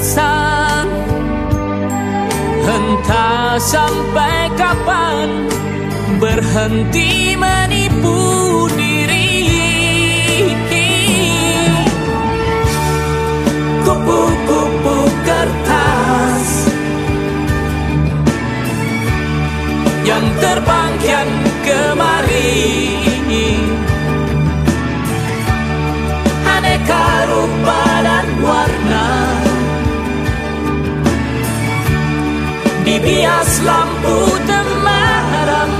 gersang Entah sampai kapan berhenti menipu Dibias lampu temaram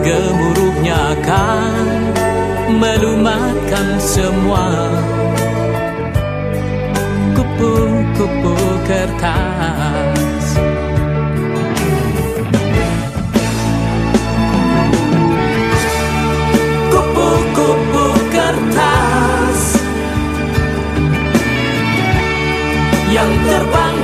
Gemuruhnya akan melumatkan semua. Kupu-kupu kertas. Kupu-kupu kertas. Yang terbang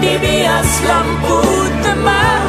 di bias lampu teman.